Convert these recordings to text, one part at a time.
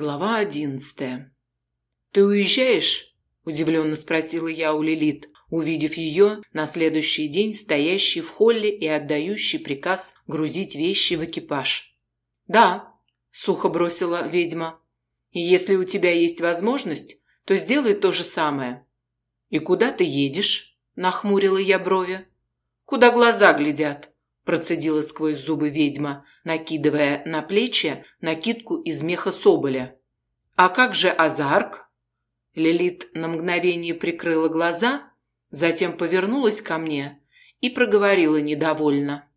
Глава одиннадцатая. «Ты уезжаешь?» – удивленно спросила я у Лилит, увидев ее на следующий день стоящей в холле и отдающей приказ грузить вещи в экипаж. «Да», – сухо бросила ведьма. «И если у тебя есть возможность, то сделай то же самое». «И куда ты едешь?» – нахмурила я брови. «Куда глаза глядят», – процедила сквозь зубы ведьма – накидывая на плечи накидку из меха соболя. «А как же Азарк?» Лилит на мгновение прикрыла глаза, затем повернулась ко мне и проговорила недовольно.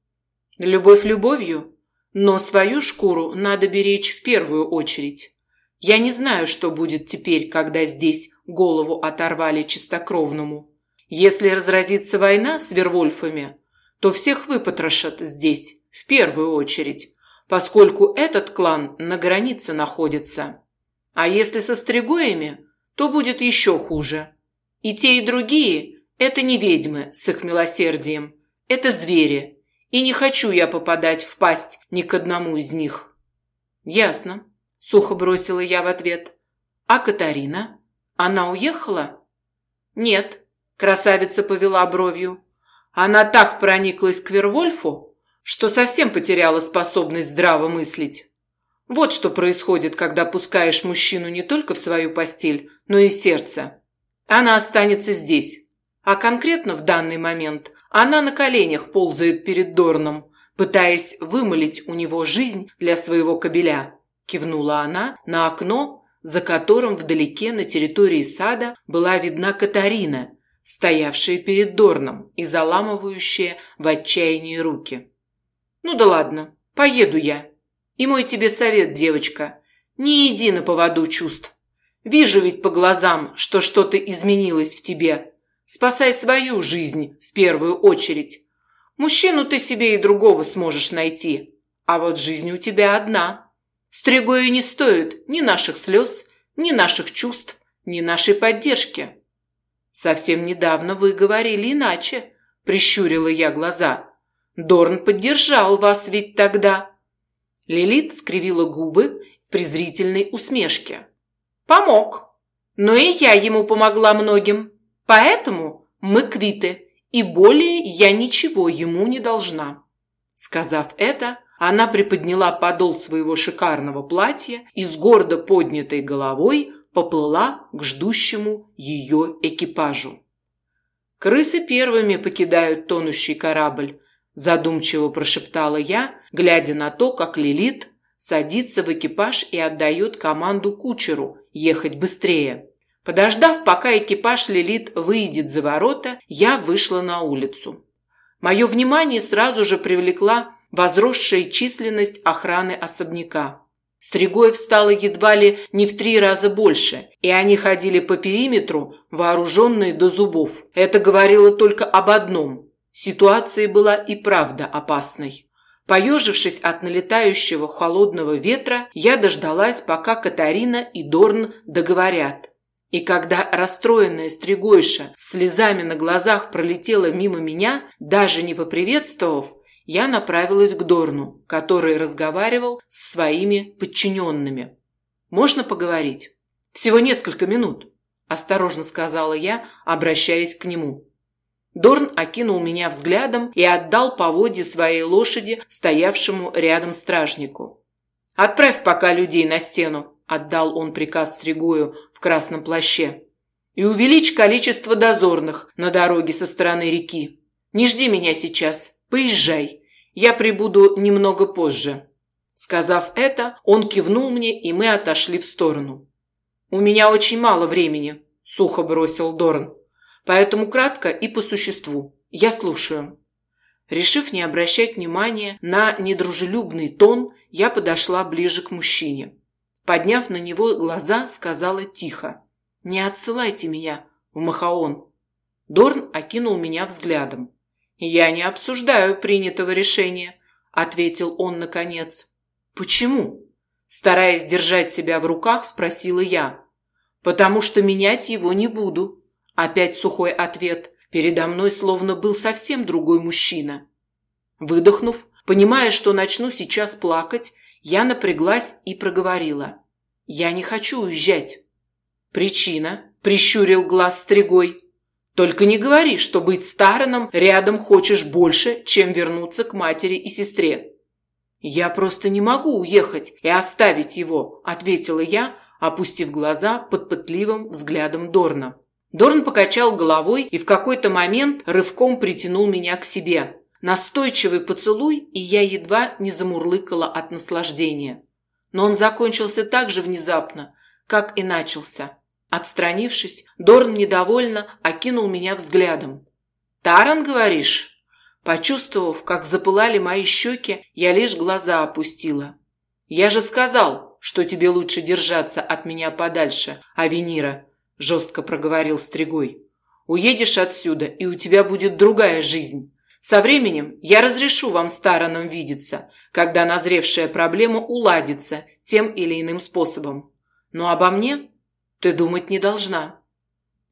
«Любовь любовью, но свою шкуру надо беречь в первую очередь. Я не знаю, что будет теперь, когда здесь голову оторвали чистокровному. Если разразится война с Вервольфами, то всех выпотрошат здесь, в первую очередь, поскольку этот клан на границе находится. А если со стригоями, то будет еще хуже. И те, и другие – это не ведьмы с их милосердием, это звери, и не хочу я попадать в пасть ни к одному из них. Ясно, сухо бросила я в ответ. А Катарина? Она уехала? Нет, красавица повела бровью. Она так прониклась к Вервольфу, что совсем потеряла способность здраво мыслить. Вот что происходит, когда пускаешь мужчину не только в свою постель, но и в сердце. Она останется здесь. А конкретно в данный момент она на коленях ползает перед Дорном, пытаясь вымолить у него жизнь для своего кобеля. Кивнула она на окно, за которым вдалеке на территории сада была видна Катарина, стоявшая перед Дорном и заламывающая в отчаянии руки. Ну да ладно, поеду я. И мой тебе совет, девочка, не иди на поводу чувств. Вижу ведь по глазам, что что-то изменилось в тебе. Спасай свою жизнь в первую очередь. Мужчину ты себе и другого сможешь найти. А вот жизнь у тебя одна. Стригою не стоит ни наших слез, ни наших чувств, ни нашей поддержки. Совсем недавно вы говорили иначе, прищурила я глаза. Дорн поддержал вас ведь тогда. Лилит скривила губы в презрительной усмешке. Помог. Но и я ему помогла многим. Поэтому мы квиты, и более я ничего ему не должна. Сказав это, она приподняла подол своего шикарного платья и с гордо поднятой головой поплыла к ждущему ее экипажу. Крысы первыми покидают тонущий корабль, задумчиво прошептала я, глядя на то, как Лилит садится в экипаж и отдает команду кучеру ехать быстрее. Подождав, пока экипаж Лилит выйдет за ворота, я вышла на улицу. Мое внимание сразу же привлекла возросшая численность охраны особняка. Стригоев стало едва ли не в три раза больше, и они ходили по периметру, вооруженные до зубов. Это говорило только об одном Ситуация была и правда опасной. Поежившись от налетающего холодного ветра, я дождалась, пока Катарина и Дорн договорят. И когда расстроенная стригойша слезами на глазах пролетела мимо меня, даже не поприветствовав, я направилась к Дорну, который разговаривал с своими подчиненными. «Можно поговорить?» «Всего несколько минут», – осторожно сказала я, обращаясь к нему. Дорн окинул меня взглядом и отдал поводье своей лошади, стоявшему рядом стражнику. «Отправь пока людей на стену», – отдал он приказ Стригую в красном плаще. «И увеличь количество дозорных на дороге со стороны реки. Не жди меня сейчас, поезжай. Я прибуду немного позже». Сказав это, он кивнул мне, и мы отошли в сторону. «У меня очень мало времени», – сухо бросил Дорн. Поэтому кратко и по существу. Я слушаю. Решив не обращать внимания на недружелюбный тон, я подошла ближе к мужчине. Подняв на него глаза, сказала тихо. «Не отсылайте меня в Махаон». Дорн окинул меня взглядом. «Я не обсуждаю принятого решения», — ответил он наконец. «Почему?» Стараясь держать себя в руках, спросила я. «Потому что менять его не буду», Опять сухой ответ. Передо мной словно был совсем другой мужчина. Выдохнув, понимая, что начну сейчас плакать, я напряглась и проговорила. Я не хочу уезжать. Причина? Прищурил глаз стригой. Только не говори, что быть стараном рядом хочешь больше, чем вернуться к матери и сестре. Я просто не могу уехать и оставить его, ответила я, опустив глаза под пытливым взглядом Дорна. Дорн покачал головой и в какой-то момент рывком притянул меня к себе. Настойчивый поцелуй, и я едва не замурлыкала от наслаждения. Но он закончился так же внезапно, как и начался. Отстранившись, Дорн недовольно окинул меня взглядом. «Таран, говоришь?» Почувствовав, как запылали мои щеки, я лишь глаза опустила. «Я же сказал, что тебе лучше держаться от меня подальше, Авенира», – жестко проговорил Стригой. «Уедешь отсюда, и у тебя будет другая жизнь. Со временем я разрешу вам с Тараном видеться, когда назревшая проблема уладится тем или иным способом. Но обо мне ты думать не должна.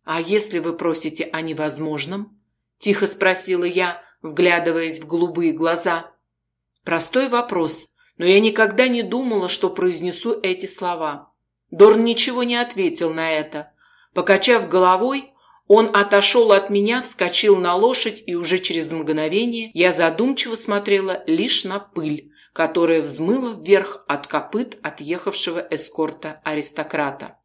А если вы просите о невозможном? Тихо спросила я, вглядываясь в голубые глаза. Простой вопрос, но я никогда не думала, что произнесу эти слова. Дорн ничего не ответил на это. Покачав головой, он отошел от меня, вскочил на лошадь, и уже через мгновение я задумчиво смотрела лишь на пыль, которая взмыла вверх от копыт отъехавшего эскорта аристократа.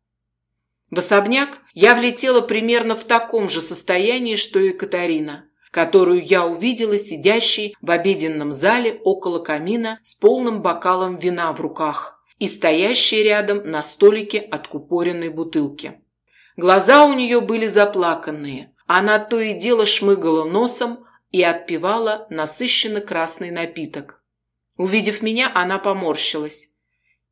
В особняк я влетела примерно в таком же состоянии, что и Катарина, которую я увидела сидящей в обеденном зале около камина с полным бокалом вина в руках и стоящей рядом на столике откупоренной бутылки. Глаза у нее были заплаканные. Она то и дело шмыгала носом и отпивала насыщенно красный напиток. Увидев меня, она поморщилась.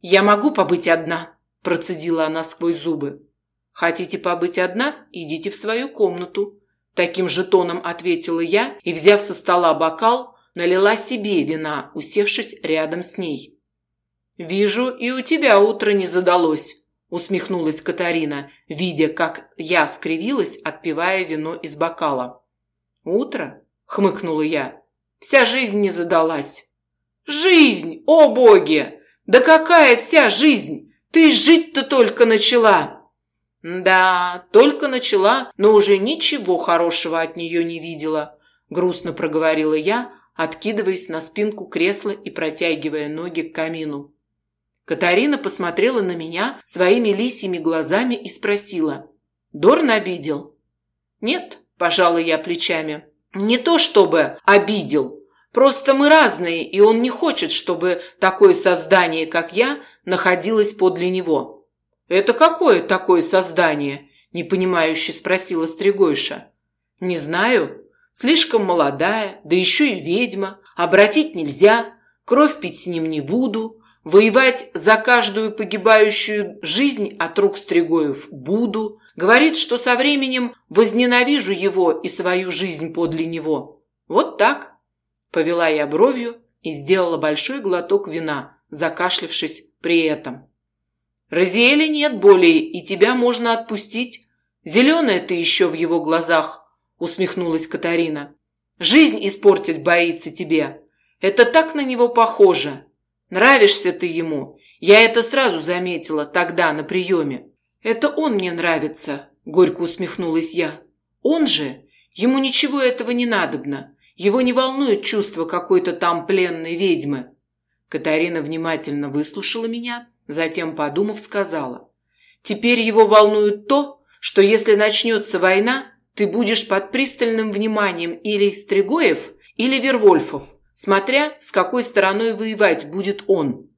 «Я могу побыть одна?» – процедила она сквозь зубы. Хотите побыть одна? Идите в свою комнату. Таким же тоном ответила я и, взяв со стола бокал, налила себе вина, усевшись рядом с ней. «Вижу, и у тебя утро не задалось», – усмехнулась Катарина, видя, как я скривилась, отпивая вино из бокала. «Утро?» – хмыкнула я. «Вся жизнь не задалась». «Жизнь! О боги! Да какая вся жизнь! Ты жить-то только начала!» «Да, только начала, но уже ничего хорошего от нее не видела», – грустно проговорила я, откидываясь на спинку кресла и протягивая ноги к камину. Катарина посмотрела на меня своими лисьими глазами и спросила. «Дорн обидел?» «Нет», – пожала я плечами. «Не то чтобы обидел. Просто мы разные, и он не хочет, чтобы такое создание, как я, находилось подле него». «Это какое такое создание?» – непонимающе спросила Стригойша. «Не знаю. Слишком молодая, да еще и ведьма. Обратить нельзя, кровь пить с ним не буду, воевать за каждую погибающую жизнь от рук Стригоев буду. Говорит, что со временем возненавижу его и свою жизнь подле него. Вот так». Повела я бровью и сделала большой глоток вина, закашлявшись при этом. Розиэля нет более, и тебя можно отпустить. Зеленая ты еще в его глазах, усмехнулась Катарина. Жизнь испортить боится тебе. Это так на него похоже. Нравишься ты ему. Я это сразу заметила тогда на приеме. Это он мне нравится, горько усмехнулась я. Он же, ему ничего этого не надобно. Его не волнует чувство какой-то там пленной ведьмы. Катарина внимательно выслушала меня Затем, подумав, сказала. «Теперь его волнует то, что если начнется война, ты будешь под пристальным вниманием или Стригоев, или Вервольфов, смотря с какой стороной воевать будет он.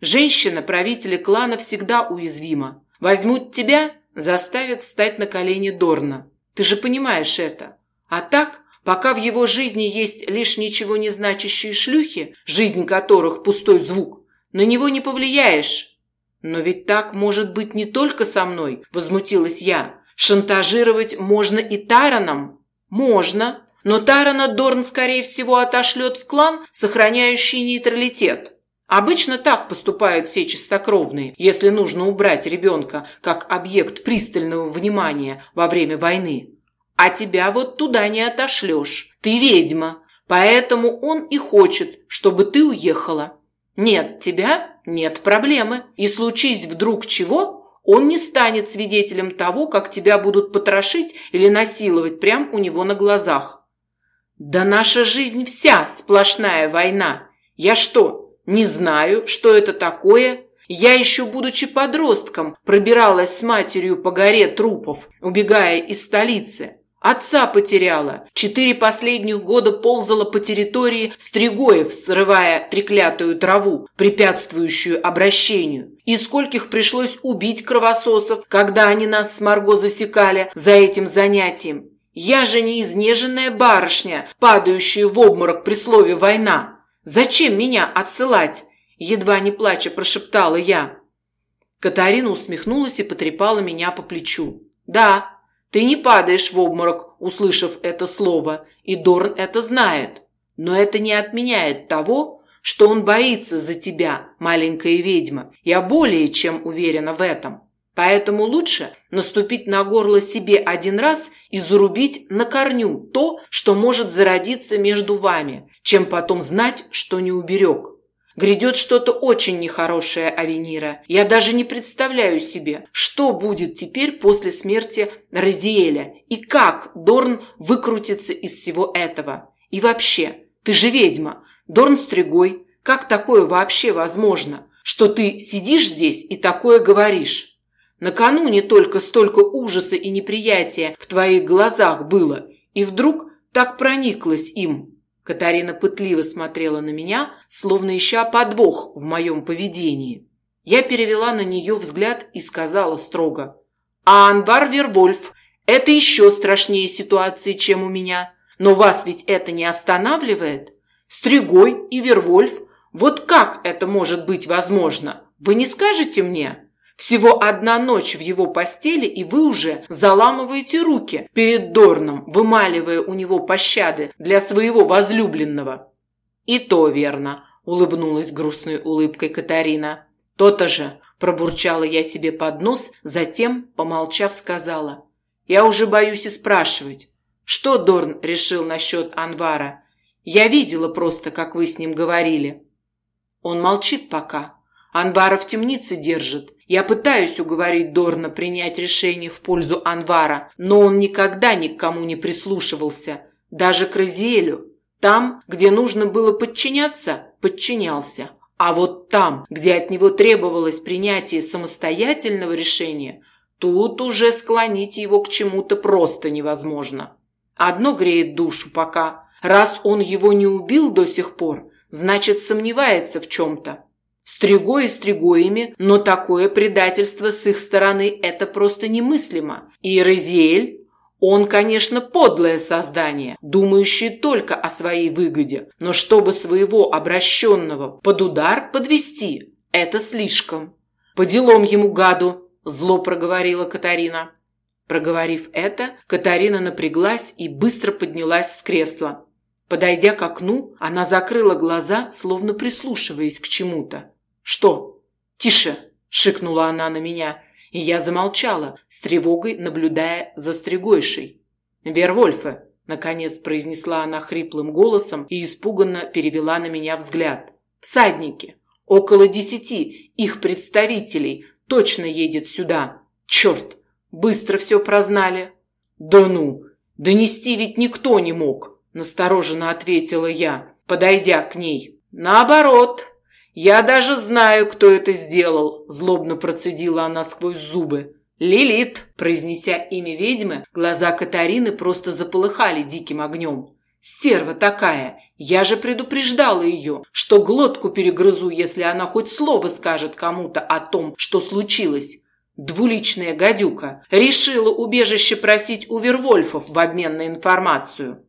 Женщина, правителя клана, всегда уязвима. Возьмут тебя, заставят встать на колени Дорна. Ты же понимаешь это. А так, пока в его жизни есть лишь ничего не значащие шлюхи, жизнь которых пустой звук, на него не повлияешь. Но ведь так может быть не только со мной, возмутилась я. Шантажировать можно и Тараном? Можно. Но Тарана Дорн, скорее всего, отошлет в клан, сохраняющий нейтралитет. Обычно так поступают все чистокровные, если нужно убрать ребенка как объект пристального внимания во время войны. А тебя вот туда не отошлешь. Ты ведьма, поэтому он и хочет, чтобы ты уехала. Нет, тебя Нет проблемы. И случись вдруг чего, он не станет свидетелем того, как тебя будут потрошить или насиловать прямо у него на глазах. Да наша жизнь вся сплошная война. Я что, не знаю, что это такое? Я еще, будучи подростком, пробиралась с матерью по горе трупов, убегая из столицы. Отца потеряла. Четыре последних года ползала по территории Стригоев, срывая треклятую траву, препятствующую обращению. И скольких пришлось убить кровососов, когда они нас с Марго засекали за этим занятием. Я же не изнеженная барышня, падающая в обморок при слове «война». Зачем меня отсылать? Едва не плача прошептала я. Катарина усмехнулась и потрепала меня по плечу. Да, ты не падаешь в обморок, услышав это слово, и Дорн это знает. Но это не отменяет того, что он боится за тебя, маленькая ведьма. Я более чем уверена в этом. Поэтому лучше наступить на горло себе один раз и зарубить на корню то, что может зародиться между вами, чем потом знать, что не уберег. Грядет что-то очень нехорошее, Авенира. Я даже не представляю себе, что будет теперь после смерти Розиэля и как Дорн выкрутится из всего этого. И вообще, ты же ведьма, Дорн Стригой. Как такое вообще возможно, что ты сидишь здесь и такое говоришь? Накануне только столько ужаса и неприятия в твоих глазах было, и вдруг так прониклась им. Катарина пытливо смотрела на меня, словно ища подвох в моем поведении. Я перевела на нее взгляд и сказала строго. «А Анвар Вервольф – это еще страшнее ситуации, чем у меня. Но вас ведь это не останавливает? Стригой и Вервольф – вот как это может быть возможно? Вы не скажете мне?» Всего одна ночь в его постели, и вы уже заламываете руки перед Дорном, вымаливая у него пощады для своего возлюбленного. И то верно, улыбнулась грустной улыбкой Катарина. То-то же, пробурчала я себе под нос, затем, помолчав, сказала: "Я уже боюсь и спрашивать, что Дорн решил насчет Анвара. Я видела просто, как вы с ним говорили. Он молчит пока. Анвара в темнице держит. Я пытаюсь уговорить Дорна принять решение в пользу Анвара, но он никогда ни к кому не прислушивался, даже к Розиэлю. Там, где нужно было подчиняться, подчинялся. А вот там, где от него требовалось принятие самостоятельного решения, тут уже склонить его к чему-то просто невозможно. Одно греет душу пока. Раз он его не убил до сих пор, значит, сомневается в чем-то. Стригой и стригоями, но такое предательство с их стороны – это просто немыслимо. И Розиэль, он, конечно, подлое создание, думающее только о своей выгоде, но чтобы своего обращенного под удар подвести – это слишком. По делам ему гаду, зло проговорила Катарина. Проговорив это, Катарина напряглась и быстро поднялась с кресла. Подойдя к окну, она закрыла глаза, словно прислушиваясь к чему-то. «Что?» «Тише!» – шикнула она на меня, и я замолчала, с тревогой наблюдая за стригойшей. «Вервольфе!» – наконец произнесла она хриплым голосом и испуганно перевела на меня взгляд. «Всадники! Около десяти их представителей точно едет сюда! Черт! Быстро все прознали!» «Да ну! Донести ведь никто не мог!» – настороженно ответила я, подойдя к ней. «Наоборот!» «Я даже знаю, кто это сделал», – злобно процедила она сквозь зубы. «Лилит!» – произнеся имя ведьмы, глаза Катарины просто заполыхали диким огнем. «Стерва такая! Я же предупреждала ее, что глотку перегрызу, если она хоть слово скажет кому-то о том, что случилось. Двуличная гадюка решила убежище просить у Вервольфов в обмен на информацию».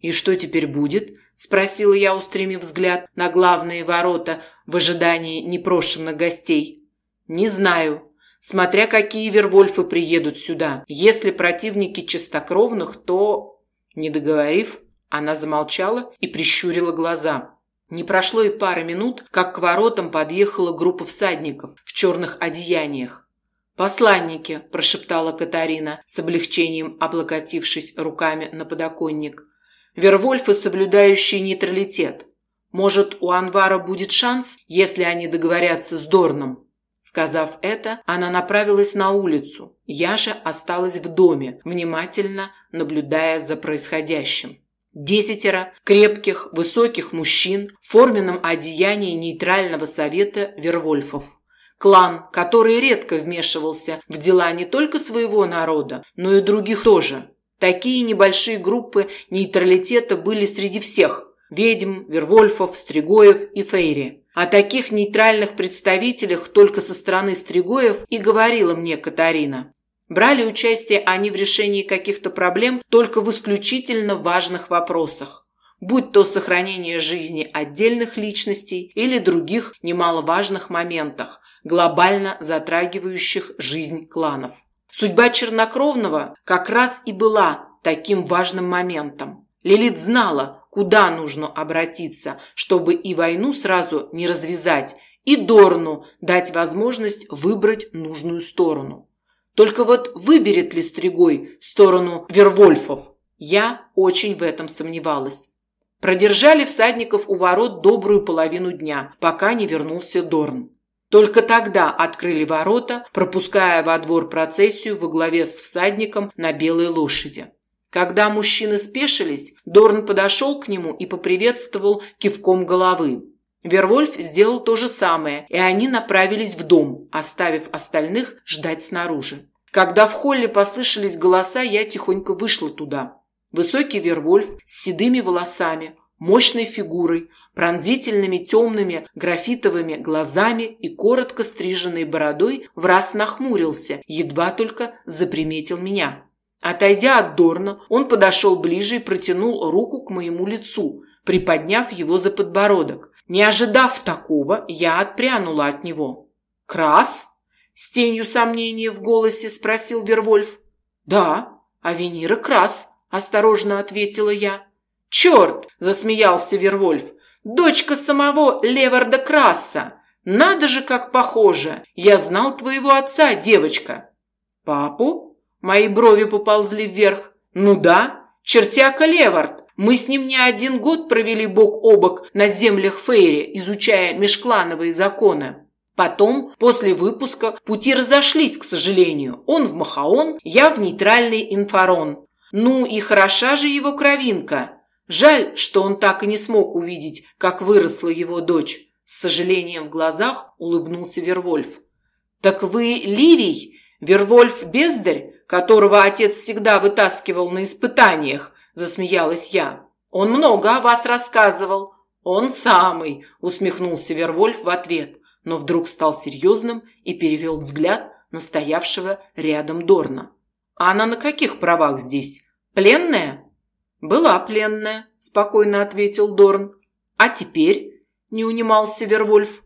«И что теперь будет?» – спросила я, устремив взгляд на главные ворота – в ожидании непрошенных гостей? Не знаю. Смотря какие вервольфы приедут сюда. Если противники чистокровных, то... Не договорив, она замолчала и прищурила глаза. Не прошло и пары минут, как к воротам подъехала группа всадников в черных одеяниях. «Посланники!» – прошептала Катарина, с облегчением облокотившись руками на подоконник. «Вервольфы, соблюдающие нейтралитет. Может, у Анвара будет шанс, если они договорятся с Дорном?» Сказав это, она направилась на улицу. Я же осталась в доме, внимательно наблюдая за происходящим. Десятеро крепких, высоких мужчин в форменном одеянии нейтрального совета Вервольфов. Клан, который редко вмешивался в дела не только своего народа, но и других тоже. Такие небольшие группы нейтралитета были среди всех – ведьм, Вервольфов, Стригоев и Фейри. О таких нейтральных представителях только со стороны Стригоев и говорила мне Катарина. Брали участие они в решении каких-то проблем только в исключительно важных вопросах, будь то сохранение жизни отдельных личностей или других немаловажных моментах, глобально затрагивающих жизнь кланов. Судьба Чернокровного как раз и была таким важным моментом. Лилит знала, куда нужно обратиться, чтобы и войну сразу не развязать, и Дорну дать возможность выбрать нужную сторону. Только вот выберет ли Стригой сторону Вервольфов? Я очень в этом сомневалась. Продержали всадников у ворот добрую половину дня, пока не вернулся Дорн. Только тогда открыли ворота, пропуская во двор процессию во главе с всадником на белой лошади. Когда мужчины спешились, Дорн подошел к нему и поприветствовал кивком головы. Вервольф сделал то же самое, и они направились в дом, оставив остальных ждать снаружи. Когда в холле послышались голоса, я тихонько вышла туда. Высокий Вервольф с седыми волосами, мощной фигурой, пронзительными темными графитовыми глазами и коротко стриженной бородой в раз нахмурился, едва только заприметил меня. Отойдя от Дорна, он подошел ближе и протянул руку к моему лицу, приподняв его за подбородок. Не ожидав такого, я отпрянула от него. «Крас?» – с тенью сомнения в голосе спросил Вервольф. «Да, Авенира Крас», – осторожно ответила я. «Черт!» – засмеялся Вервольф. «Дочка самого Леварда Краса! Надо же, как похоже! Я знал твоего отца, девочка!» «Папу?» Мои брови поползли вверх. «Ну да, чертяка Левард! Мы с ним не один год провели бок о бок на землях Фейри, изучая межклановые законы. Потом, после выпуска, пути разошлись, к сожалению. Он в Махаон, я в нейтральный Инфарон. Ну и хороша же его кровинка. Жаль, что он так и не смог увидеть, как выросла его дочь. С сожалением в глазах улыбнулся Вервольф. «Так вы Ливий? Вервольф Бездарь, которого отец всегда вытаскивал на испытаниях?» засмеялась я. Он много о вас рассказывал. Он самый, усмехнулся Вервольф в ответ, но вдруг стал серьезным и перевел взгляд на стоявшего рядом Дорна. А она на каких правах здесь? Пленная? Была пленная, спокойно ответил Дорн. А теперь? Не унимался Вервольф.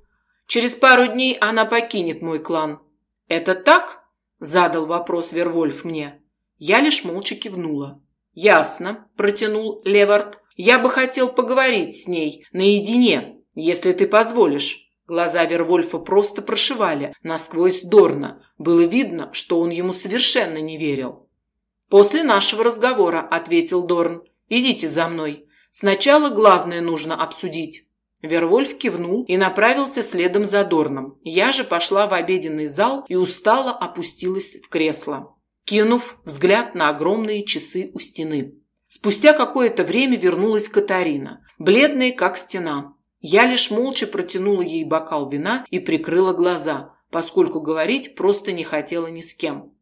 Через пару дней она покинет мой клан. Это так? Задал вопрос Вервольф мне. Я лишь молча кивнула. «Ясно», – протянул Левард. «Я бы хотел поговорить с ней наедине, если ты позволишь». Глаза Вервольфа просто прошивали насквозь Дорна. Было видно, что он ему совершенно не верил. «После нашего разговора», – ответил Дорн. «Идите за мной. Сначала главное нужно обсудить». Вервольф кивнул и направился следом за Дорном. Я же пошла в обеденный зал и устало опустилась в кресло кинув взгляд на огромные часы у стены. Спустя какое-то время вернулась Катарина, бледная как стена. Я лишь молча протянула ей бокал вина и прикрыла глаза, поскольку говорить просто не хотела ни с кем.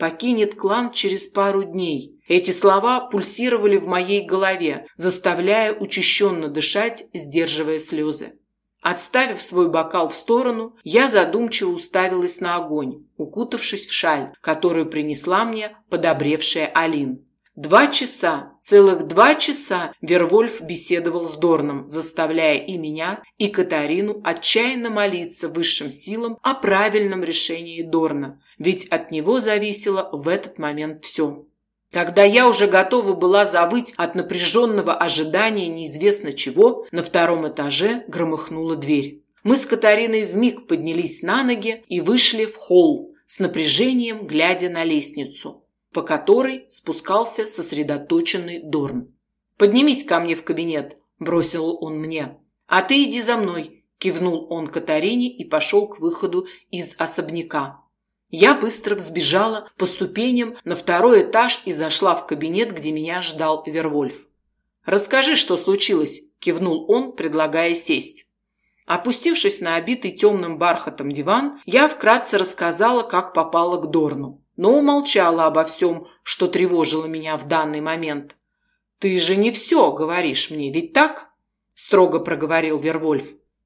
Покинет клан через пару дней. Эти слова пульсировали в моей голове, заставляя учащенно дышать, сдерживая слезы. Отставив свой бокал в сторону, я задумчиво уставилась на огонь, укутавшись в шаль, которую принесла мне подобревшая Алин. Два часа, целых два часа Вервольф беседовал с Дорном, заставляя и меня, и Катарину отчаянно молиться высшим силам о правильном решении Дорна, ведь от него зависело в этот момент все. Когда я уже готова была завыть от напряженного ожидания неизвестно чего, на втором этаже громыхнула дверь. Мы с Катариной вмиг поднялись на ноги и вышли в холл, с напряжением глядя на лестницу, по которой спускался сосредоточенный Дорн. «Поднимись ко мне в кабинет», – бросил он мне. «А ты иди за мной», – кивнул он Катарине и пошел к выходу из особняка. Я быстро взбежала по ступеням на второй этаж и зашла в кабинет, где меня ждал Вервольф. «Расскажи, что случилось», – кивнул он, предлагая сесть. Опустившись на обитый темным бархатом диван, я вкратце рассказала, как попала к Дорну, но умолчала обо всем, что тревожило меня в данный момент. «Ты же не все говоришь мне, ведь так?» – строго проговорил Вервольф.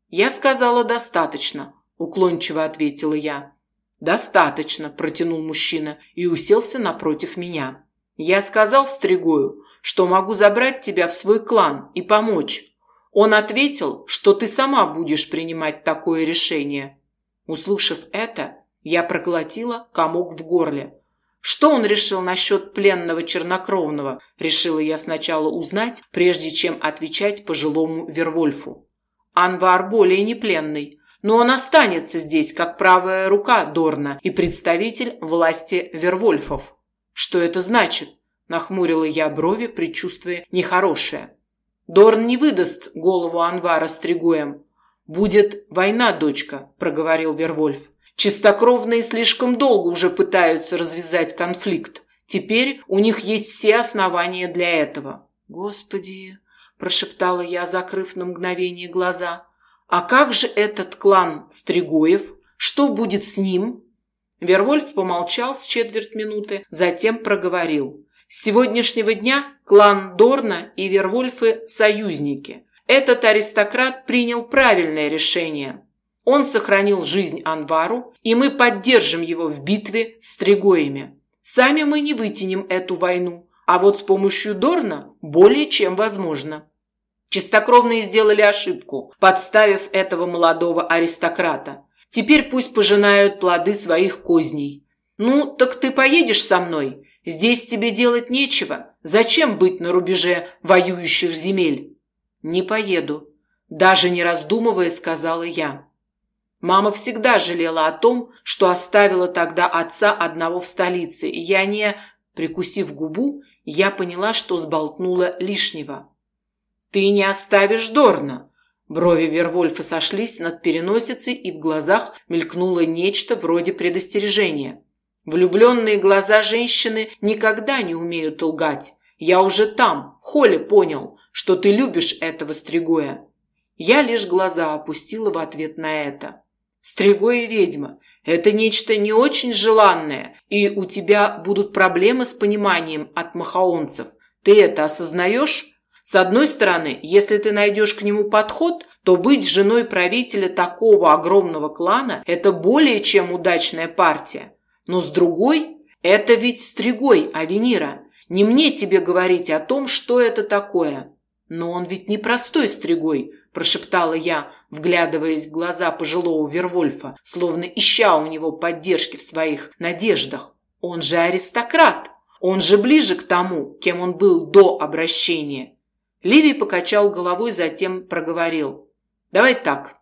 «Я сказала достаточно», – уклончиво ответила я. «Достаточно», – протянул мужчина и уселся напротив меня. «Я сказал Стригою, что могу забрать тебя в свой клан и помочь. Он ответил, что ты сама будешь принимать такое решение». Услышав это, я проглотила комок в горле. Что он решил насчет пленного чернокровного, решила я сначала узнать, прежде чем отвечать пожилому Вервольфу. Анвар более не пленный, но он останется здесь как правая рука Дорна и представитель власти Вервольфов. Что это значит? Нахмурила я брови, предчувствуя нехорошее. Дорн не выдаст голову Анвара Стригуем. Будет война, дочка, проговорил Вервольф. Чистокровные слишком долго уже пытаются развязать конфликт. Теперь у них есть все основания для этого. Господи, прошептала я, закрыв на мгновение глаза. А как же этот клан Стригоев? Что будет с ним? Вервольф помолчал с четверть минуты, затем проговорил: "С сегодняшнего дня клан Дорна и Вервольфы союзники. Этот аристократ принял правильное решение. Он сохранил жизнь Анвару, и мы поддержим его в битве с Стригоями. Сами мы не вытянем эту войну, а вот с помощью Дорна более чем возможно. Чистокровные сделали ошибку, подставив этого молодого аристократа. Теперь пусть пожинают плоды своих козней. Ну, так ты поедешь со мной? Здесь тебе делать нечего. Зачем быть на рубеже воюющих земель? Не поеду, даже не раздумывая, сказала я. Мама всегда жалела о том, что оставила тогда отца одного в столице, и я не, прикусив губу, я поняла, что сболтнула лишнего. «Ты не оставишь Дорна!» Брови Вервольфа сошлись над переносицей, и в глазах мелькнуло нечто вроде предостережения. Влюбленные глаза женщины никогда не умеют лгать. Я уже там, в холле понял, что ты любишь этого Стригоя. Я лишь глаза опустила в ответ на это. Стригоя ведьма – это нечто не очень желанное, и у тебя будут проблемы с пониманием от махаонцев. Ты это осознаешь? С одной стороны, если ты найдешь к нему подход, то быть женой правителя такого огромного клана – это более чем удачная партия. Но с другой, это ведь Стригой, Авенира. Не мне тебе говорить о том, что это такое. Но он ведь не простой Стригой, прошептала я, вглядываясь в глаза пожилого Вервольфа, словно ища у него поддержки в своих надеждах. Он же аристократ. Он же ближе к тому, кем он был до обращения. Ливий покачал головой, затем проговорил. «Давай так.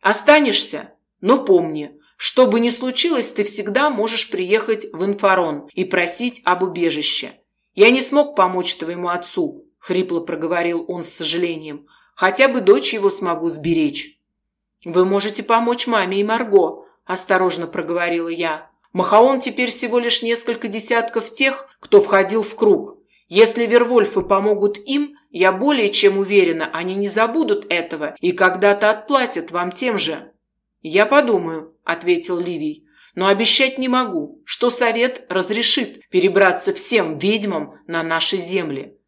Останешься, но помни, что бы ни случилось, ты всегда можешь приехать в Инфарон и просить об убежище. Я не смог помочь твоему отцу», — хрипло проговорил он с сожалением. «Хотя бы дочь его смогу сберечь». «Вы можете помочь маме и Марго», — осторожно проговорила я. «Махаон теперь всего лишь несколько десятков тех, кто входил в круг. Если Вервольфы помогут им, я более чем уверена, они не забудут этого и когда-то отплатят вам тем же. Я подумаю, ответил Ливий. Но обещать не могу, что совет разрешит перебраться всем ведьмам на наши земли.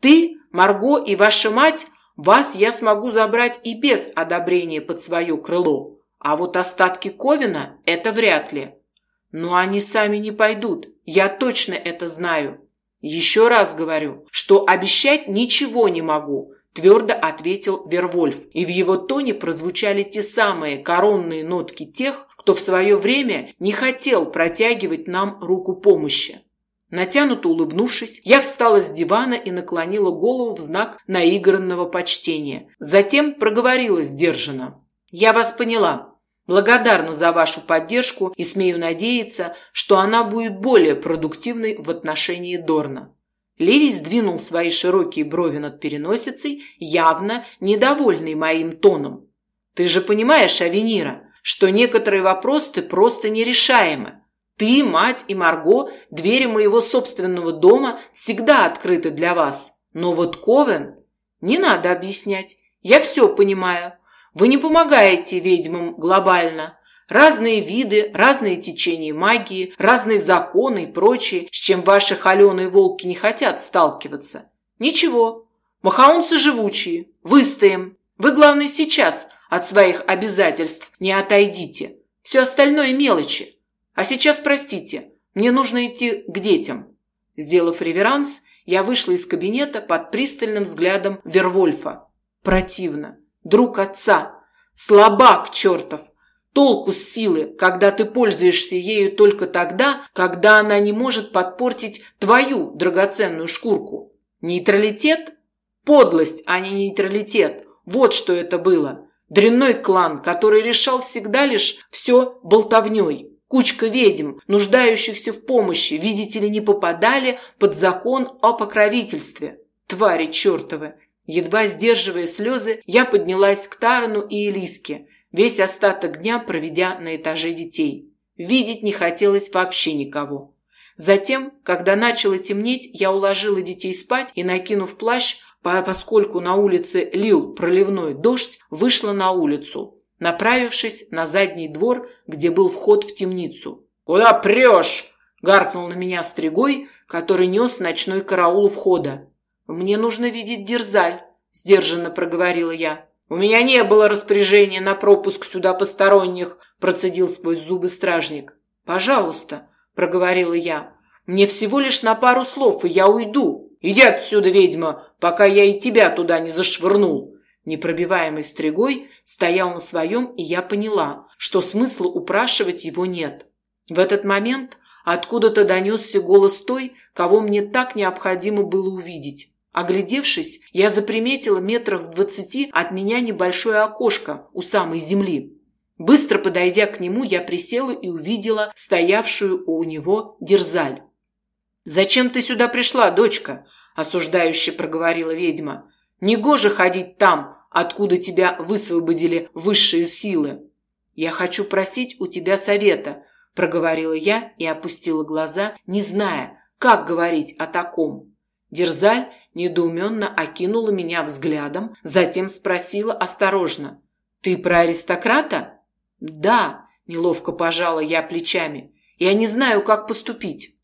Ты, Марго и ваша мать, вас я смогу забрать и без одобрения под свое крыло. А вот остатки Ковина это вряд ли. Но они сами не пойдут. Я точно это знаю. Еще раз говорю, что обещать ничего не могу, твердо ответил Вервольф, и в его тоне прозвучали те самые коронные нотки тех, кто в свое время не хотел протягивать нам руку помощи. Натянуто улыбнувшись, я встала с дивана и наклонила голову в знак наигранного почтения. Затем проговорила сдержанно: "Я вас поняла. Благодарна за вашу поддержку и смею надеяться, что она будет более продуктивной в отношении Дорна. Левий сдвинул свои широкие брови над переносицей, явно недовольный моим тоном. «Ты же понимаешь, Авенира, что некоторые вопросы просто нерешаемы. Ты, мать и Марго, двери моего собственного дома всегда открыты для вас. Но вот Ковен... Не надо объяснять. Я все понимаю. Вы не помогаете ведьмам глобально. Разные виды, разные течения магии, разные законы и прочее, с чем ваши холеные волки не хотят сталкиваться. Ничего. Махаунцы живучие. Выстоим. Вы, главное, сейчас от своих обязательств не отойдите. Все остальное мелочи. А сейчас, простите, мне нужно идти к детям. Сделав реверанс, я вышла из кабинета под пристальным взглядом Вервольфа. Противно. Друг отца. Слабак чертов. Толку с силы, когда ты пользуешься ею только тогда, когда она не может подпортить твою драгоценную шкурку. Нейтралитет? Подлость, а не нейтралитет. Вот что это было. Дрянной клан, который решал всегда лишь все болтовней. Кучка ведьм, нуждающихся в помощи, видите ли, не попадали под закон о покровительстве. Твари чертовы! Едва сдерживая слезы, я поднялась к Тарану и Элиске, весь остаток дня проведя на этаже детей. Видеть не хотелось вообще никого. Затем, когда начало темнеть, я уложила детей спать и, накинув плащ, поскольку на улице лил проливной дождь, вышла на улицу, направившись на задний двор, где был вход в темницу. «Куда прешь?» – гаркнул на меня стригой, который нес ночной караул у входа. «Мне нужно видеть Дерзаль», – сдержанно проговорила я. «У меня не было распоряжения на пропуск сюда посторонних», – процедил сквозь зубы стражник. «Пожалуйста», – проговорила я. «Мне всего лишь на пару слов, и я уйду. Иди отсюда, ведьма, пока я и тебя туда не зашвырнул». Непробиваемый стригой стоял на своем, и я поняла, что смысла упрашивать его нет. В этот момент откуда-то донесся голос той, кого мне так необходимо было увидеть. Оглядевшись, я заприметила метров в двадцати от меня небольшое окошко у самой земли. Быстро подойдя к нему, я присела и увидела стоявшую у него дерзаль. «Зачем ты сюда пришла, дочка?» – осуждающе проговорила ведьма. «Негоже ходить там, откуда тебя высвободили высшие силы. Я хочу просить у тебя совета», – проговорила я и опустила глаза, не зная, как говорить о таком. Дерзаль недоуменно окинула меня взглядом, затем спросила осторожно. «Ты про аристократа?» «Да», – неловко пожала я плечами. «Я не знаю, как поступить».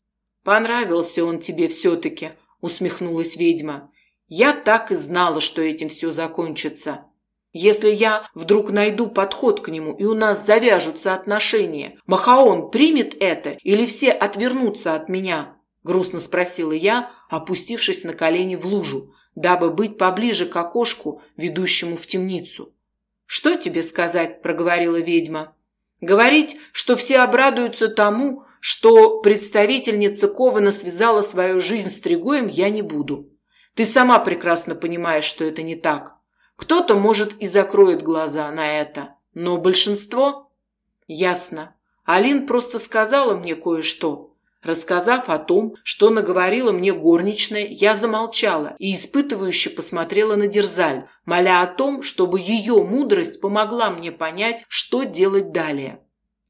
«Понравился он тебе все-таки», – усмехнулась ведьма. «Я так и знала, что этим все закончится. Если я вдруг найду подход к нему, и у нас завяжутся отношения, Махаон примет это или все отвернутся от меня?» грустно спросила я, опустившись на колени в лужу, дабы быть поближе к окошку, ведущему в темницу. Что тебе сказать, проговорила ведьма. Говорить, что все обрадуются тому, что представительница Кована связала свою жизнь с Тригоем, я не буду. Ты сама прекрасно понимаешь, что это не так. Кто-то, может, и закроет глаза на это, но большинство... Ясно. Алин просто сказала мне кое-что, Рассказав о том, что наговорила мне горничная, я замолчала и испытывающе посмотрела на Дерзаль, моля о том, чтобы ее мудрость помогла мне понять, что делать далее.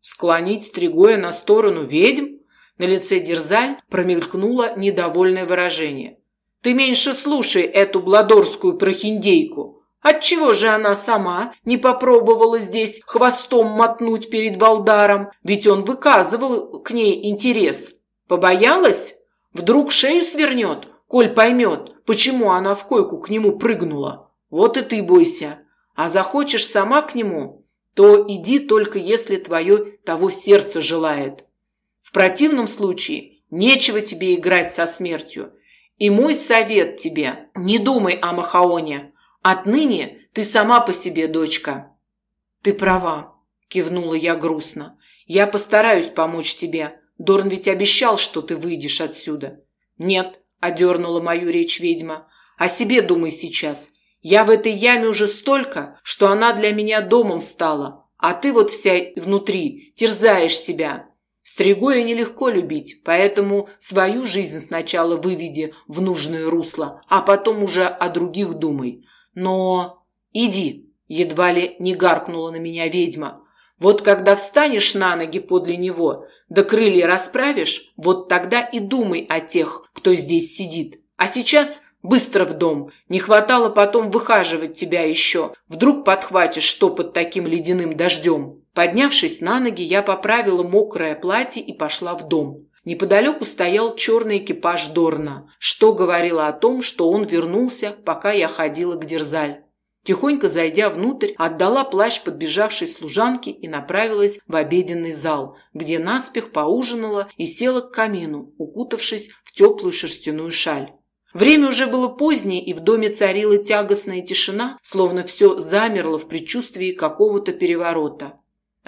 Склонить Стригоя на сторону ведьм? На лице Дерзаль промелькнуло недовольное выражение. Ты меньше слушай эту бладорскую прохиндейку. Отчего же она сама не попробовала здесь хвостом мотнуть перед Валдаром, ведь он выказывал к ней интерес. Побоялась? Вдруг шею свернет, коль поймет, почему она в койку к нему прыгнула. Вот и ты бойся. А захочешь сама к нему, то иди только если твое того сердце желает. В противном случае нечего тебе играть со смертью. И мой совет тебе – не думай о Махаоне. Отныне ты сама по себе, дочка. Ты права, кивнула я грустно. Я постараюсь помочь тебе, Дорн ведь обещал, что ты выйдешь отсюда. Нет, одернула мою речь ведьма. О себе думай сейчас. Я в этой яме уже столько, что она для меня домом стала. А ты вот вся внутри, терзаешь себя. Стригоя нелегко любить, поэтому свою жизнь сначала выведи в нужное русло, а потом уже о других думай. Но иди, едва ли не гаркнула на меня ведьма. Вот когда встанешь на ноги подле него, да крылья расправишь, вот тогда и думай о тех, кто здесь сидит. А сейчас быстро в дом. Не хватало потом выхаживать тебя еще. Вдруг подхватишь что под таким ледяным дождем. Поднявшись на ноги, я поправила мокрое платье и пошла в дом. Неподалеку стоял черный экипаж Дорна, что говорило о том, что он вернулся, пока я ходила к Дерзаль. Тихонько зайдя внутрь, отдала плащ подбежавшей служанке и направилась в обеденный зал, где наспех поужинала и села к камину, укутавшись в теплую шерстяную шаль. Время уже было позднее, и в доме царила тягостная тишина, словно все замерло в предчувствии какого-то переворота.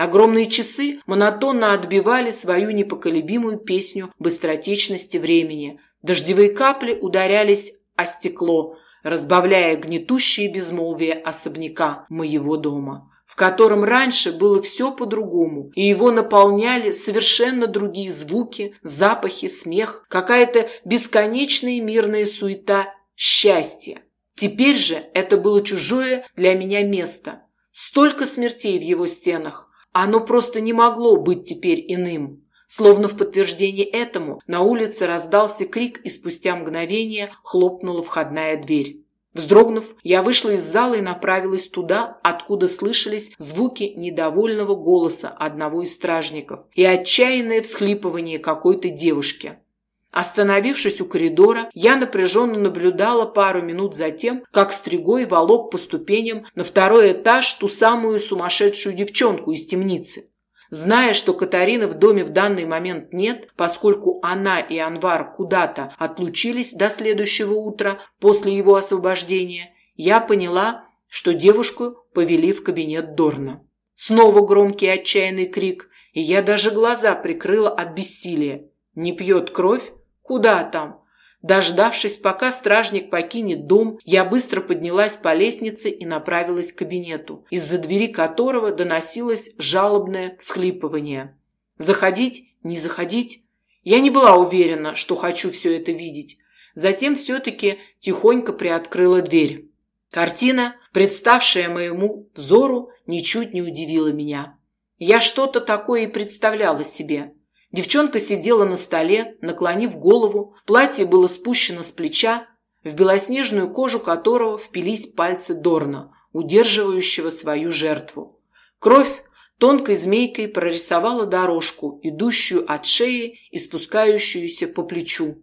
Огромные часы монотонно отбивали свою непоколебимую песню быстротечности времени. Дождевые капли ударялись о стекло, разбавляя гнетущее безмолвие особняка моего дома, в котором раньше было все по-другому, и его наполняли совершенно другие звуки, запахи, смех, какая-то бесконечная мирная суета, счастье. Теперь же это было чужое для меня место. Столько смертей в его стенах. Оно просто не могло быть теперь иным. Словно в подтверждение этому на улице раздался крик, и спустя мгновение хлопнула входная дверь. Вздрогнув, я вышла из зала и направилась туда, откуда слышались звуки недовольного голоса одного из стражников и отчаянное всхлипывание какой-то девушки. Остановившись у коридора, я напряженно наблюдала пару минут за тем, как Стригой волок по ступеням на второй этаж ту самую сумасшедшую девчонку из темницы. Зная, что Катарины в доме в данный момент нет, поскольку она и Анвар куда-то отлучились до следующего утра после его освобождения, я поняла, что девушку повели в кабинет Дорна. Снова громкий отчаянный крик, и я даже глаза прикрыла от бессилия. Не пьет кровь? Куда там? Дождавшись, пока стражник покинет дом, я быстро поднялась по лестнице и направилась к кабинету, из-за двери которого доносилось жалобное всхлипывание. Заходить? Не заходить? Я не была уверена, что хочу все это видеть. Затем все-таки тихонько приоткрыла дверь. Картина, представшая моему взору, ничуть не удивила меня. Я что-то такое и представляла себе. Девчонка сидела на столе, наклонив голову, платье было спущено с плеча, в белоснежную кожу которого впились пальцы Дорна, удерживающего свою жертву. Кровь тонкой змейкой прорисовала дорожку, идущую от шеи и спускающуюся по плечу.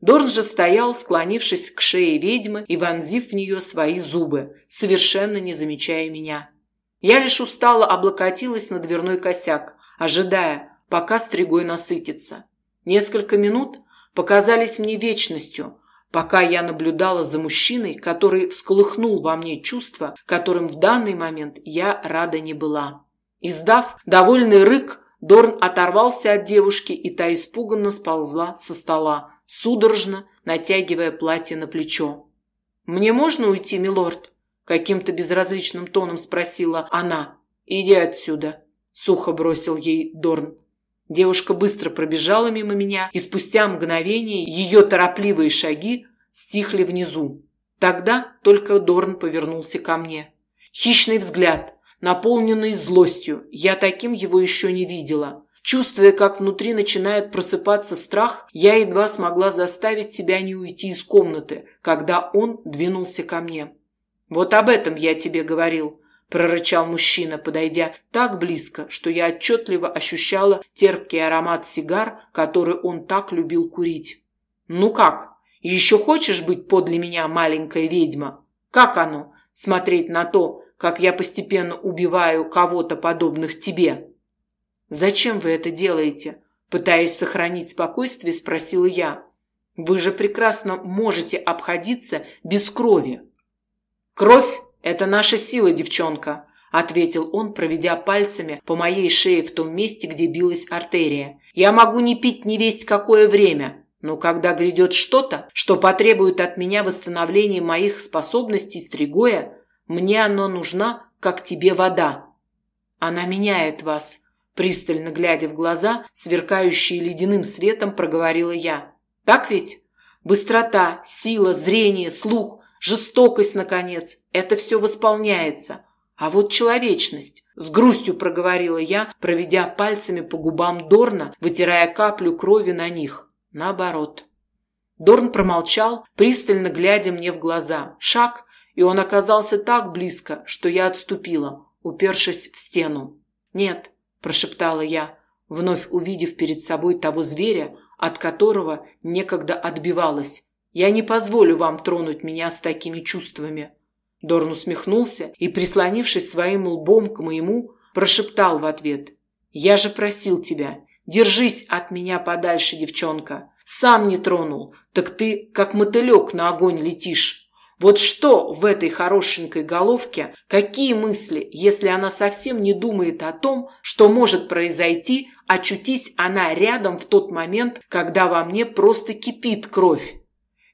Дорн же стоял, склонившись к шее ведьмы и вонзив в нее свои зубы, совершенно не замечая меня. Я лишь устало облокотилась на дверной косяк, ожидая, пока стригой насытится. Несколько минут показались мне вечностью, пока я наблюдала за мужчиной, который всколыхнул во мне чувства, которым в данный момент я рада не была. Издав довольный рык, Дорн оторвался от девушки, и та испуганно сползла со стола, судорожно натягивая платье на плечо. «Мне можно уйти, милорд?» – каким-то безразличным тоном спросила она. «Иди отсюда», – сухо бросил ей Дорн. Девушка быстро пробежала мимо меня, и спустя мгновение ее торопливые шаги стихли внизу. Тогда только Дорн повернулся ко мне. Хищный взгляд, наполненный злостью, я таким его еще не видела. Чувствуя, как внутри начинает просыпаться страх, я едва смогла заставить себя не уйти из комнаты, когда он двинулся ко мне. «Вот об этом я тебе говорил прорычал мужчина, подойдя так близко, что я отчетливо ощущала терпкий аромат сигар, который он так любил курить. Ну как? Еще хочешь быть подле меня, маленькая ведьма? Как оно смотреть на то, как я постепенно убиваю кого-то подобных тебе? Зачем вы это делаете? пытаясь сохранить спокойствие, спросила я. Вы же прекрасно можете обходиться без крови. Кровь «Это наша сила, девчонка», – ответил он, проведя пальцами по моей шее в том месте, где билась артерия. «Я могу не пить не весть какое время, но когда грядет что-то, что потребует от меня восстановления моих способностей стригоя, мне оно нужна, как тебе вода. Она меняет вас, Пристально глядя в глаза, сверкающие ледяным светом, проговорила я. «Так ведь? Быстрота, сила, зрение, слух, жестокость, наконец – это все восполняется. А вот человечность, с грустью проговорила я, проведя пальцами по губам Дорна, вытирая каплю крови на них. Наоборот. Дорн промолчал, пристально глядя мне в глаза. Шаг, и он оказался так близко, что я отступила, упершись в стену. «Нет», – прошептала я, вновь увидев перед собой того зверя, от которого некогда отбивалась. «Я не позволю вам тронуть меня с такими чувствами». Дорн усмехнулся и, прислонившись своим лбом к моему, прошептал в ответ. «Я же просил тебя, держись от меня подальше, девчонка. Сам не тронул, так ты, как мотылек, на огонь летишь. Вот что в этой хорошенькой головке, какие мысли, если она совсем не думает о том, что может произойти, очутись она рядом в тот момент, когда во мне просто кипит кровь.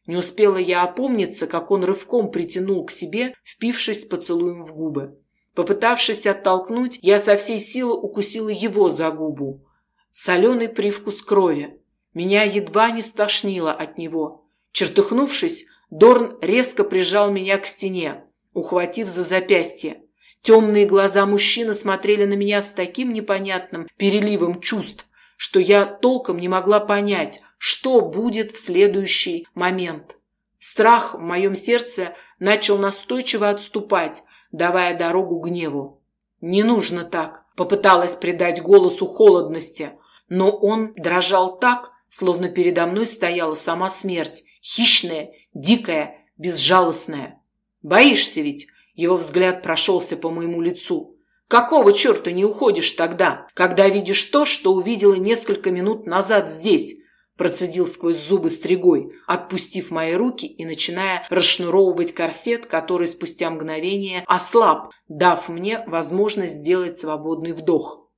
Не успела я опомниться, как он рывком притянул к себе, впившись поцелуем в губы. Попытавшись оттолкнуть, я со всей силы укусила его за губу. Соленый привкус крови. Меня едва не стошнило от него. Чертыхнувшись, Дорн резко прижал меня к стене, ухватив за запястье. Темные глаза мужчины смотрели на меня с таким непонятным переливом чувств, что я толком не могла понять, что будет в следующий момент. Страх в моем сердце начал настойчиво отступать, давая дорогу гневу. «Не нужно так», – попыталась придать голосу холодности, но он дрожал так, словно передо мной стояла сама смерть, хищная, дикая, безжалостная. «Боишься ведь?» – его взгляд прошелся по моему лицу. «Какого черта не уходишь тогда, когда видишь то, что увидела несколько минут назад здесь?» Процедил сквозь зубы стригой, отпустив мои руки и начиная расшнуровывать корсет, который спустя мгновение ослаб, дав мне возможность сделать свободный вдох.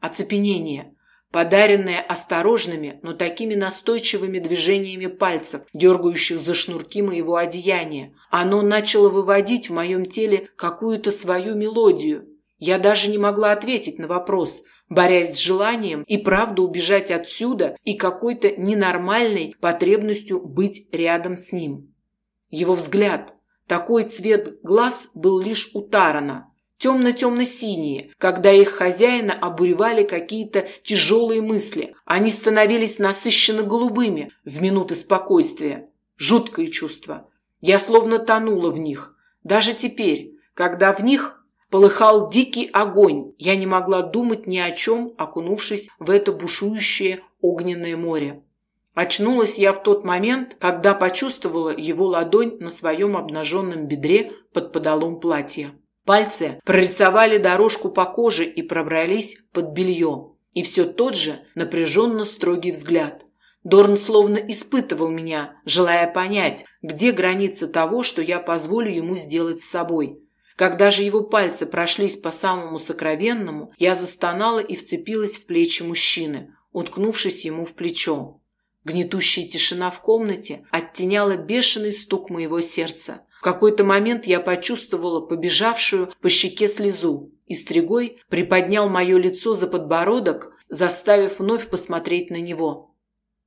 Оцепенение, подаренное осторожными, но такими настойчивыми движениями пальцев, дергающих за шнурки моего одеяния. Оно начало выводить в моем теле какую-то свою мелодию. Я даже не могла ответить на вопрос – борясь с желанием и правда убежать отсюда и какой-то ненормальной потребностью быть рядом с ним. Его взгляд, такой цвет глаз был лишь у Тарана, темно-темно-синие, когда их хозяина обуревали какие-то тяжелые мысли. Они становились насыщенно голубыми в минуты спокойствия. Жуткое чувство. Я словно тонула в них. Даже теперь, когда в них Полыхал дикий огонь. Я не могла думать ни о чем, окунувшись в это бушующее огненное море. Очнулась я в тот момент, когда почувствовала его ладонь на своем обнаженном бедре под подолом платья. Пальцы прорисовали дорожку по коже и пробрались под белье. И все тот же напряженно строгий взгляд. Дорн словно испытывал меня, желая понять, где граница того, что я позволю ему сделать с собой – когда же его пальцы прошлись по самому сокровенному, я застонала и вцепилась в плечи мужчины, уткнувшись ему в плечо. Гнетущая тишина в комнате оттеняла бешеный стук моего сердца. В какой-то момент я почувствовала побежавшую по щеке слезу, и стригой приподнял мое лицо за подбородок, заставив вновь посмотреть на него.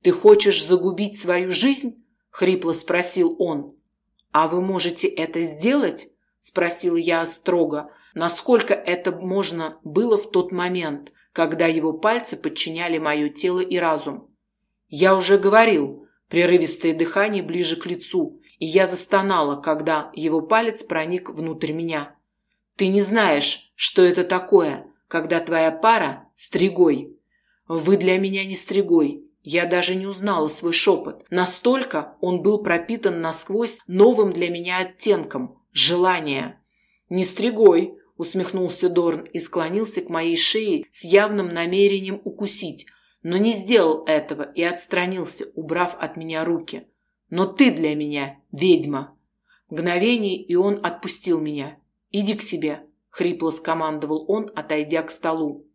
«Ты хочешь загубить свою жизнь?» – хрипло спросил он. «А вы можете это сделать?» Спросила я строго, насколько это можно было в тот момент, когда его пальцы подчиняли мое тело и разум. Я уже говорил, прерывистое дыхание ближе к лицу, и я застонала, когда его палец проник внутрь меня. Ты не знаешь, что это такое, когда твоя пара стригой. Вы для меня не стригой. Я даже не узнала свой шепот. Настолько он был пропитан насквозь новым для меня оттенком, желание. «Не стригой!» – усмехнулся Дорн и склонился к моей шее с явным намерением укусить, но не сделал этого и отстранился, убрав от меня руки. «Но ты для меня ведьма!» Мгновение, и он отпустил меня. «Иди к себе!» – хрипло скомандовал он, отойдя к столу.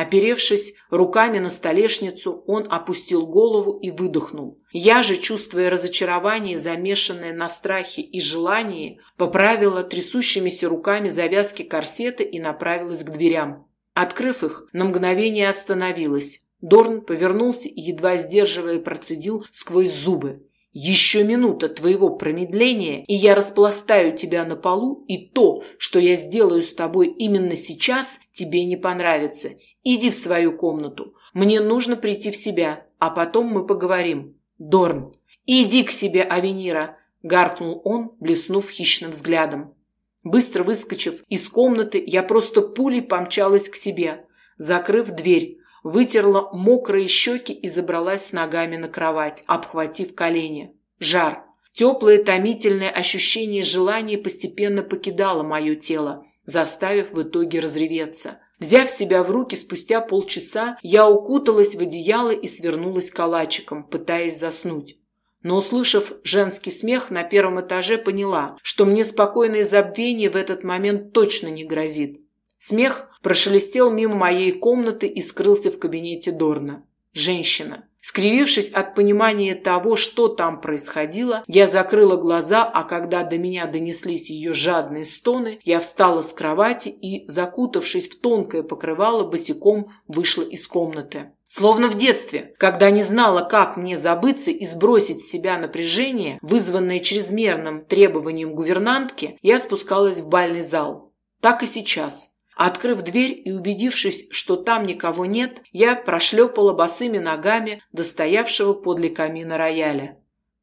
Оперевшись руками на столешницу, он опустил голову и выдохнул. Я же, чувствуя разочарование, замешанное на страхе и желании, поправила трясущимися руками завязки корсета и направилась к дверям. Открыв их, на мгновение остановилась. Дорн повернулся и, едва сдерживая, процедил сквозь зубы. «Еще минута твоего промедления, и я распластаю тебя на полу, и то, что я сделаю с тобой именно сейчас, тебе не понравится. Иди в свою комнату. Мне нужно прийти в себя, а потом мы поговорим. Дорн, иди к себе, Авенира!» – гаркнул он, блеснув хищным взглядом. Быстро выскочив из комнаты, я просто пулей помчалась к себе. Закрыв дверь, вытерла мокрые щеки и забралась с ногами на кровать, обхватив колени. Жар. Теплое томительное ощущение желания постепенно покидало мое тело, заставив в итоге разреветься. Взяв себя в руки спустя полчаса, я укуталась в одеяло и свернулась калачиком, пытаясь заснуть. Но, услышав женский смех на первом этаже, поняла, что мне спокойное забвение в этот момент точно не грозит. Смех прошелестел мимо моей комнаты и скрылся в кабинете Дорна. Женщина. Скривившись от понимания того, что там происходило, я закрыла глаза, а когда до меня донеслись ее жадные стоны, я встала с кровати и, закутавшись в тонкое покрывало, босиком вышла из комнаты. Словно в детстве, когда не знала, как мне забыться и сбросить с себя напряжение, вызванное чрезмерным требованием гувернантки, я спускалась в бальный зал. Так и сейчас. Открыв дверь и убедившись, что там никого нет, я прошлепала босыми ногами до стоявшего подле камина рояля.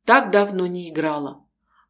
Так давно не играла.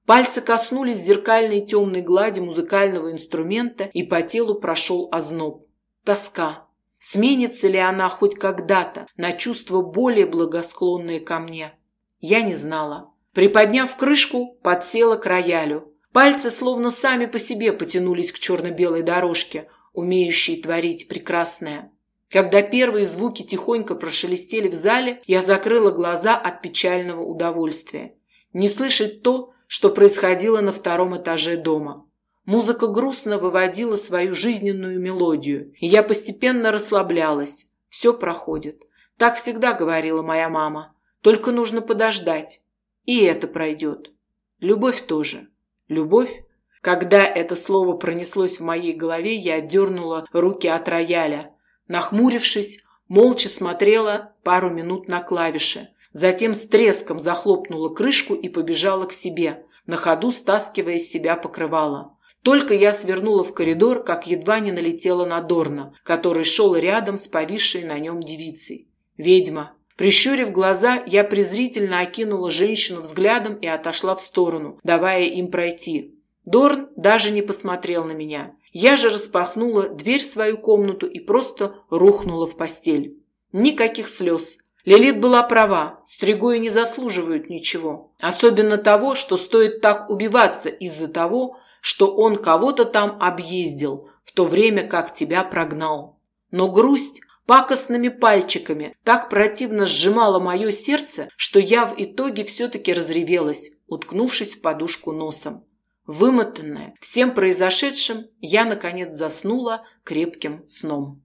Пальцы коснулись зеркальной темной глади музыкального инструмента, и по телу прошел озноб. Тоска. Сменится ли она хоть когда-то на чувство более благосклонное ко мне? Я не знала. Приподняв крышку, подсела к роялю. Пальцы словно сами по себе потянулись к черно-белой дорожке, умеющий творить прекрасное. Когда первые звуки тихонько прошелестели в зале, я закрыла глаза от печального удовольствия. Не слышать то, что происходило на втором этаже дома. Музыка грустно выводила свою жизненную мелодию, и я постепенно расслаблялась. Все проходит. Так всегда говорила моя мама. Только нужно подождать. И это пройдет. Любовь тоже. Любовь когда это слово пронеслось в моей голове, я отдернула руки от рояля. Нахмурившись, молча смотрела пару минут на клавиши. Затем с треском захлопнула крышку и побежала к себе, на ходу стаскивая с себя покрывало. Только я свернула в коридор, как едва не налетела на Дорна, который шел рядом с повисшей на нем девицей. «Ведьма!» Прищурив глаза, я презрительно окинула женщину взглядом и отошла в сторону, давая им пройти. Дорн даже не посмотрел на меня. Я же распахнула дверь в свою комнату и просто рухнула в постель. Никаких слез. Лилит была права, стригои не заслуживают ничего. Особенно того, что стоит так убиваться из-за того, что он кого-то там объездил, в то время как тебя прогнал. Но грусть пакостными пальчиками так противно сжимала мое сердце, что я в итоге все-таки разревелась, уткнувшись в подушку носом. Вымотанная всем произошедшим, я, наконец, заснула крепким сном.